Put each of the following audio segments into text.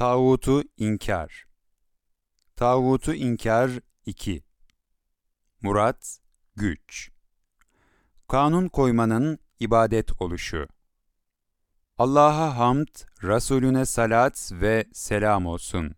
Tağutu inkar. Tağutu inkar 2. Murat, güç. Kanun koymanın ibadet oluşu. Allah'a hamd, Resulüne salat ve selam olsun.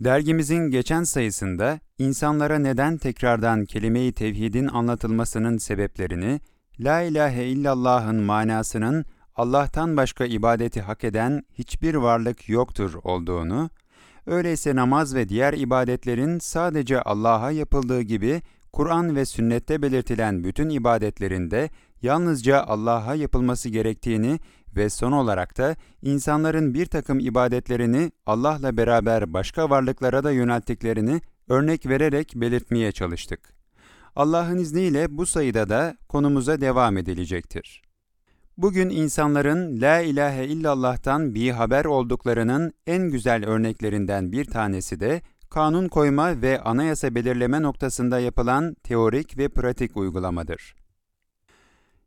Dergimizin geçen sayısında insanlara neden tekrardan kelime-i tevhidin anlatılmasının sebeplerini, La ilahe illallah'ın manasının Allah'tan başka ibadeti hak eden hiçbir varlık yoktur olduğunu, öyleyse namaz ve diğer ibadetlerin sadece Allah'a yapıldığı gibi Kur'an ve sünnette belirtilen bütün ibadetlerinde yalnızca Allah'a yapılması gerektiğini ve son olarak da insanların bir takım ibadetlerini Allah'la beraber başka varlıklara da yönelttiklerini örnek vererek belirtmeye çalıştık. Allah'ın izniyle bu sayıda da konumuza devam edilecektir. Bugün insanların La ilahe illallah'tan bir haber olduklarının en güzel örneklerinden bir tanesi de kanun koyma ve anayasa belirleme noktasında yapılan teorik ve pratik uygulamadır.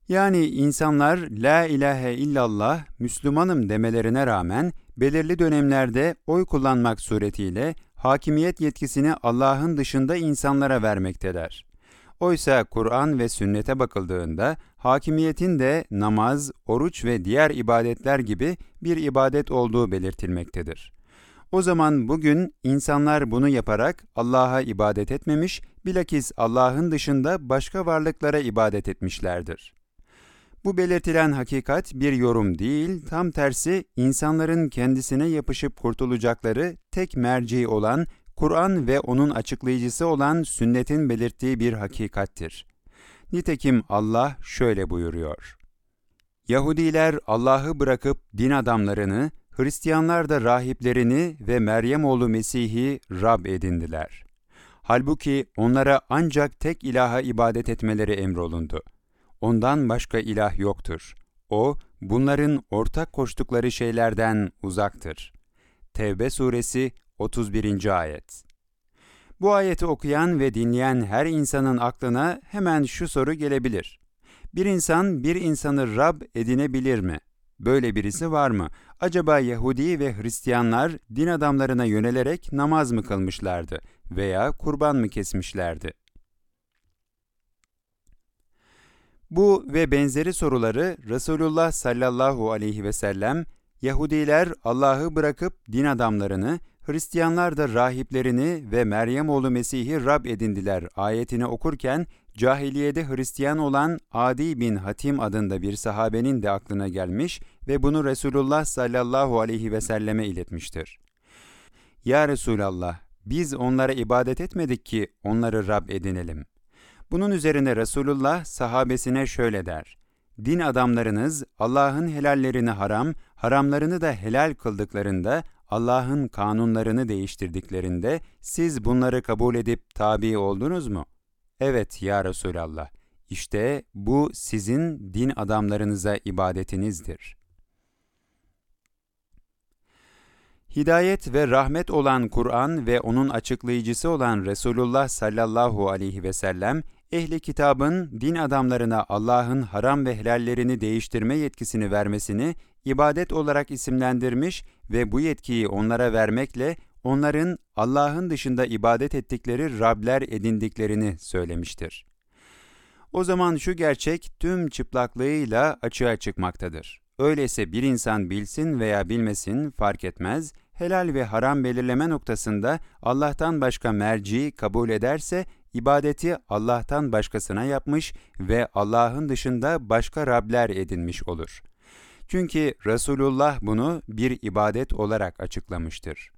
Yani insanlar La ilahe illallah Müslümanım demelerine rağmen belirli dönemlerde oy kullanmak suretiyle hakimiyet yetkisini Allah'ın dışında insanlara vermekteler. Oysa Kur'an ve sünnete bakıldığında hakimiyetin de namaz, oruç ve diğer ibadetler gibi bir ibadet olduğu belirtilmektedir. O zaman bugün insanlar bunu yaparak Allah'a ibadet etmemiş, bilakis Allah'ın dışında başka varlıklara ibadet etmişlerdir. Bu belirtilen hakikat bir yorum değil, tam tersi insanların kendisine yapışıp kurtulacakları tek merci olan Kur'an ve onun açıklayıcısı olan sünnetin belirttiği bir hakikattir. Nitekim Allah şöyle buyuruyor. Yahudiler Allah'ı bırakıp din adamlarını, Hristiyanlar da rahiplerini ve Meryem oğlu Mesih'i Rab edindiler. Halbuki onlara ancak tek ilaha ibadet etmeleri emrolundu. Ondan başka ilah yoktur. O, bunların ortak koştukları şeylerden uzaktır. Tevbe suresi 31. ayet. Bu ayeti okuyan ve dinleyen her insanın aklına hemen şu soru gelebilir. Bir insan bir insanı Rab edinebilir mi? Böyle birisi var mı? Acaba Yahudi ve Hristiyanlar din adamlarına yönelerek namaz mı kılmışlardı veya kurban mı kesmişlerdi? Bu ve benzeri soruları Resulullah sallallahu aleyhi ve sellem Yahudiler Allah'ı bırakıp din adamlarını, Hristiyanlar da rahiplerini ve Meryem oğlu Mesih'i Rab edindiler ayetini okurken cahiliyede Hristiyan olan Adi bin Hatim adında bir sahabenin de aklına gelmiş ve bunu Resulullah sallallahu aleyhi ve selleme iletmiştir. Ya Resulallah, biz onlara ibadet etmedik ki onları Rab edinelim. Bunun üzerine Resulullah sahabesine şöyle der. Din adamlarınız Allah'ın helallerini haram, haramlarını da helal kıldıklarında, Allah'ın kanunlarını değiştirdiklerinde siz bunları kabul edip tabi oldunuz mu? Evet ya Resulallah. İşte bu sizin din adamlarınıza ibadetinizdir. Hidayet ve rahmet olan Kur'an ve onun açıklayıcısı olan Resulullah sallallahu aleyhi ve sellem ehli kitabın din adamlarına Allah'ın haram ve helallerini değiştirme yetkisini vermesini ibadet olarak isimlendirmiş ve bu yetkiyi onlara vermekle onların Allah'ın dışında ibadet ettikleri Rabler edindiklerini söylemiştir. O zaman şu gerçek tüm çıplaklığıyla açığa çıkmaktadır. Öyleyse bir insan bilsin veya bilmesin fark etmez, helal ve haram belirleme noktasında Allah'tan başka merci kabul ederse ibadeti Allah'tan başkasına yapmış ve Allah'ın dışında başka Rabler edinmiş olur. Çünkü Resulullah bunu bir ibadet olarak açıklamıştır.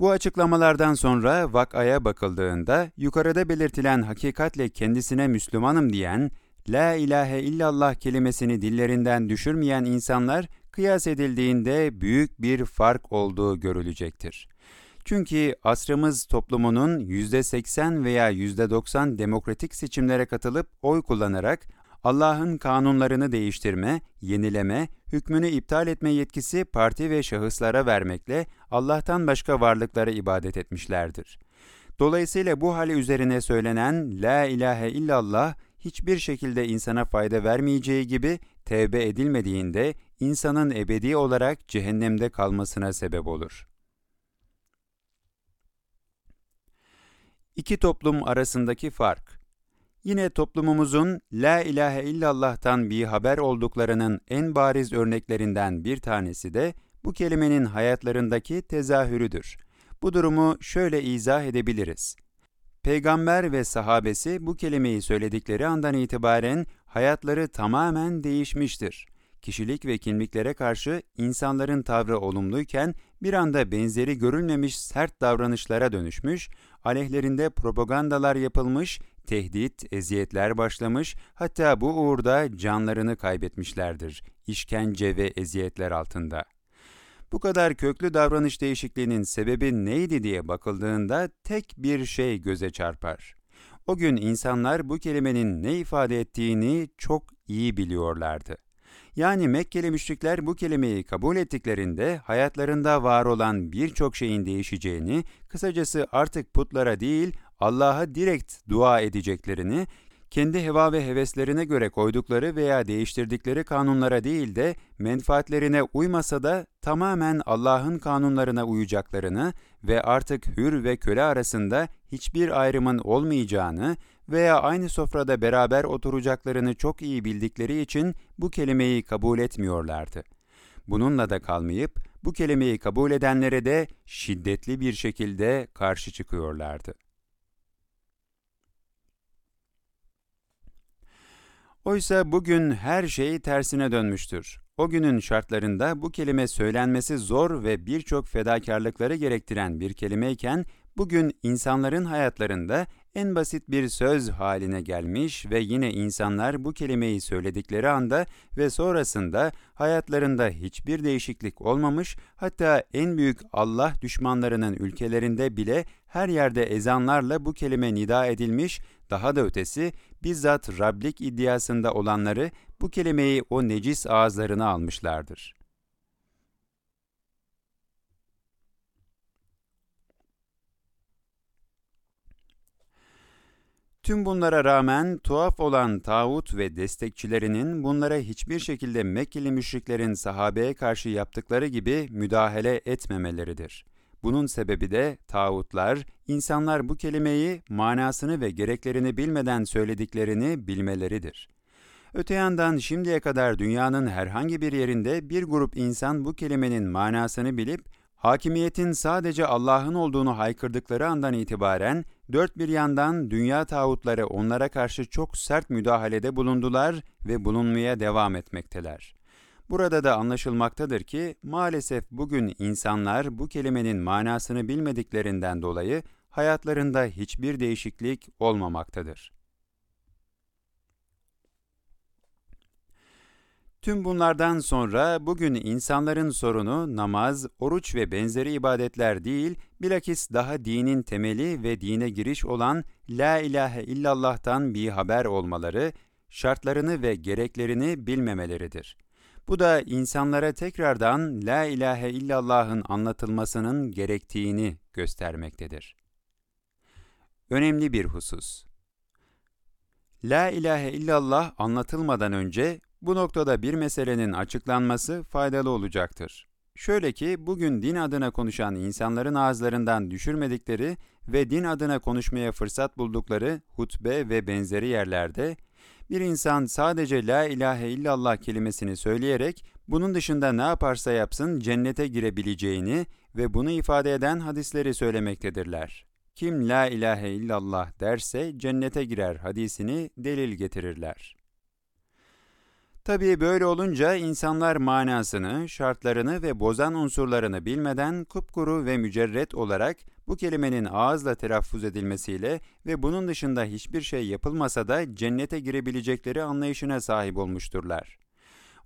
Bu açıklamalardan sonra vakaya bakıldığında yukarıda belirtilen hakikatle kendisine Müslümanım diyen, La ilahe illallah kelimesini dillerinden düşürmeyen insanlar kıyas edildiğinde büyük bir fark olduğu görülecektir. Çünkü asrımız toplumunun %80 veya %90 demokratik seçimlere katılıp oy kullanarak Allah'ın kanunlarını değiştirme, yenileme, hükmünü iptal etme yetkisi parti ve şahıslara vermekle Allah'tan başka varlıklara ibadet etmişlerdir. Dolayısıyla bu hali üzerine söylenen La ilahe illallah hiçbir şekilde insana fayda vermeyeceği gibi tevbe edilmediğinde insanın ebedi olarak cehennemde kalmasına sebep olur. İki toplum arasındaki fark Yine toplumumuzun La ilahe illallah'tan bir haber olduklarının en bariz örneklerinden bir tanesi de bu kelimenin hayatlarındaki tezahürüdür. Bu durumu şöyle izah edebiliriz. Peygamber ve sahabesi bu kelimeyi söyledikleri andan itibaren hayatları tamamen değişmiştir. Kişilik ve kimliklere karşı insanların tavrı olumluyken bir anda benzeri görülmemiş sert davranışlara dönüşmüş, aleyhlerinde propagandalar yapılmış, tehdit, eziyetler başlamış, hatta bu uğurda canlarını kaybetmişlerdir, işkence ve eziyetler altında. Bu kadar köklü davranış değişikliğinin sebebi neydi diye bakıldığında tek bir şey göze çarpar. O gün insanlar bu kelimenin ne ifade ettiğini çok iyi biliyorlardı. Yani Mekkeli müşrikler bu kelimeyi kabul ettiklerinde hayatlarında var olan birçok şeyin değişeceğini, kısacası artık putlara değil Allah'a direkt dua edeceklerini, kendi heva ve heveslerine göre koydukları veya değiştirdikleri kanunlara değil de menfaatlerine uymasa da tamamen Allah'ın kanunlarına uyacaklarını ve artık hür ve köle arasında hiçbir ayrımın olmayacağını veya aynı sofrada beraber oturacaklarını çok iyi bildikleri için bu kelimeyi kabul etmiyorlardı. Bununla da kalmayıp bu kelimeyi kabul edenlere de şiddetli bir şekilde karşı çıkıyorlardı. Oysa bugün her şey tersine dönmüştür. O günün şartlarında bu kelime söylenmesi zor ve birçok fedakarlıkları gerektiren bir kelimeyken, bugün insanların hayatlarında en basit bir söz haline gelmiş ve yine insanlar bu kelimeyi söyledikleri anda ve sonrasında hayatlarında hiçbir değişiklik olmamış, hatta en büyük Allah düşmanlarının ülkelerinde bile her yerde ezanlarla bu kelime nida edilmiş, daha da ötesi bizzat Rablik iddiasında olanları bu kelimeyi o necis ağızlarına almışlardır. Tüm bunlara rağmen tuhaf olan tağut ve destekçilerinin bunlara hiçbir şekilde Mekkeli müşriklerin sahabeye karşı yaptıkları gibi müdahale etmemeleridir. Bunun sebebi de tağutlar, insanlar bu kelimeyi manasını ve gereklerini bilmeden söylediklerini bilmeleridir. Öte yandan şimdiye kadar dünyanın herhangi bir yerinde bir grup insan bu kelimenin manasını bilip Hakimiyetin sadece Allah'ın olduğunu haykırdıkları andan itibaren dört bir yandan dünya tağutları onlara karşı çok sert müdahalede bulundular ve bulunmaya devam etmekteler. Burada da anlaşılmaktadır ki maalesef bugün insanlar bu kelimenin manasını bilmediklerinden dolayı hayatlarında hiçbir değişiklik olmamaktadır. Tüm bunlardan sonra bugün insanların sorunu namaz, oruç ve benzeri ibadetler değil, bilakis daha dinin temeli ve dine giriş olan La ilahe illallah'tan bir haber olmaları, şartlarını ve gereklerini bilmemeleridir. Bu da insanlara tekrardan La ilahe illallah'ın anlatılmasının gerektiğini göstermektedir. Önemli bir husus. La ilahe illallah anlatılmadan önce bu noktada bir meselenin açıklanması faydalı olacaktır. Şöyle ki bugün din adına konuşan insanların ağızlarından düşürmedikleri ve din adına konuşmaya fırsat buldukları hutbe ve benzeri yerlerde bir insan sadece la ilahe illallah kelimesini söyleyerek bunun dışında ne yaparsa yapsın cennete girebileceğini ve bunu ifade eden hadisleri söylemektedirler. Kim la ilahe illallah derse cennete girer hadisini delil getirirler. Tabii böyle olunca insanlar manasını, şartlarını ve bozan unsurlarını bilmeden kupkuru ve mücerret olarak bu kelimenin ağızla telaffuz edilmesiyle ve bunun dışında hiçbir şey yapılmasa da cennete girebilecekleri anlayışına sahip olmuşturlar.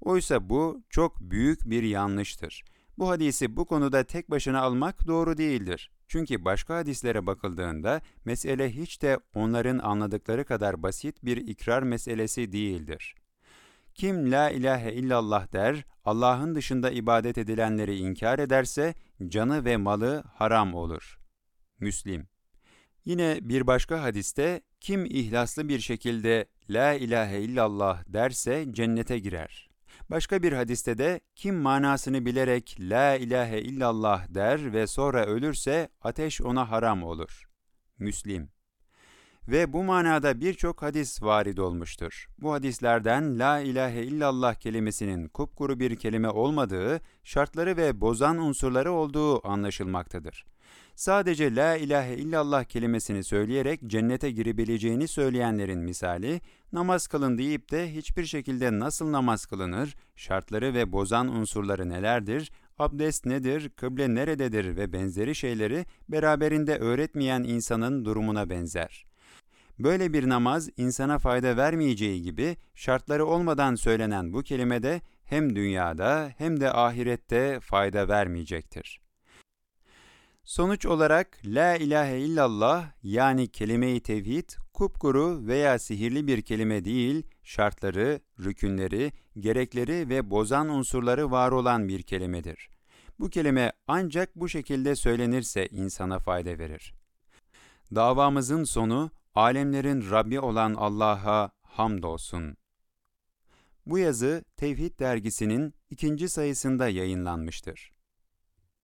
Oysa bu çok büyük bir yanlıştır. Bu hadisi bu konuda tek başına almak doğru değildir. Çünkü başka hadislere bakıldığında mesele hiç de onların anladıkları kadar basit bir ikrar meselesi değildir. Kim la ilahe illallah der, Allah'ın dışında ibadet edilenleri inkar ederse canı ve malı haram olur. Müslim. Yine bir başka hadiste kim ihlaslı bir şekilde la ilahe illallah derse cennete girer. Başka bir hadiste de kim manasını bilerek la ilahe illallah der ve sonra ölürse ateş ona haram olur. Müslim ve bu manada birçok hadis varid olmuştur. Bu hadislerden la ilahe illallah kelimesinin kupkuru bir kelime olmadığı, şartları ve bozan unsurları olduğu anlaşılmaktadır. Sadece la ilahe illallah kelimesini söyleyerek cennete girebileceğini söyleyenlerin misali, namaz kılın deyip de hiçbir şekilde nasıl namaz kılınır, şartları ve bozan unsurları nelerdir, abdest nedir, kıble nerededir ve benzeri şeyleri beraberinde öğretmeyen insanın durumuna benzer.'' Böyle bir namaz insana fayda vermeyeceği gibi şartları olmadan söylenen bu kelime de hem dünyada hem de ahirette fayda vermeyecektir. Sonuç olarak la ilahe illallah yani kelime-i tevhid kupkuru veya sihirli bir kelime değil, şartları, rükünleri, gerekleri ve bozan unsurları var olan bir kelimedir. Bu kelime ancak bu şekilde söylenirse insana fayda verir. Davamızın sonu Alemlerin Rabbi olan Allah'a hamdolsun. Bu yazı Tevhid dergisinin ikinci sayısında yayınlanmıştır.